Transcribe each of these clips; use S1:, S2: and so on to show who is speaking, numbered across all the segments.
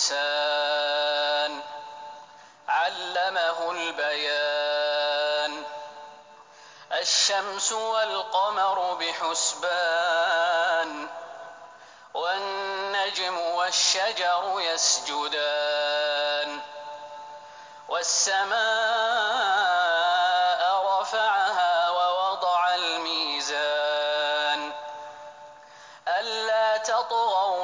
S1: الإنسان علمه البيان الشمس والقمر بحسبان والنجم والشجر يسجدان والسماء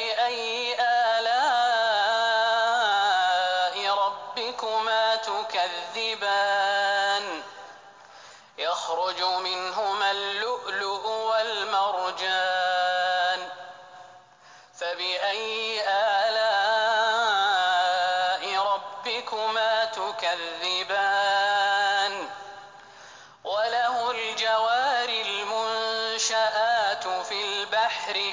S1: فبأي آلاء ربكما تكذبان يخرج منهما اللؤلؤ والمرجان فبأي آلاء ربكما تكذبان وله الجوار المنشآت في البحر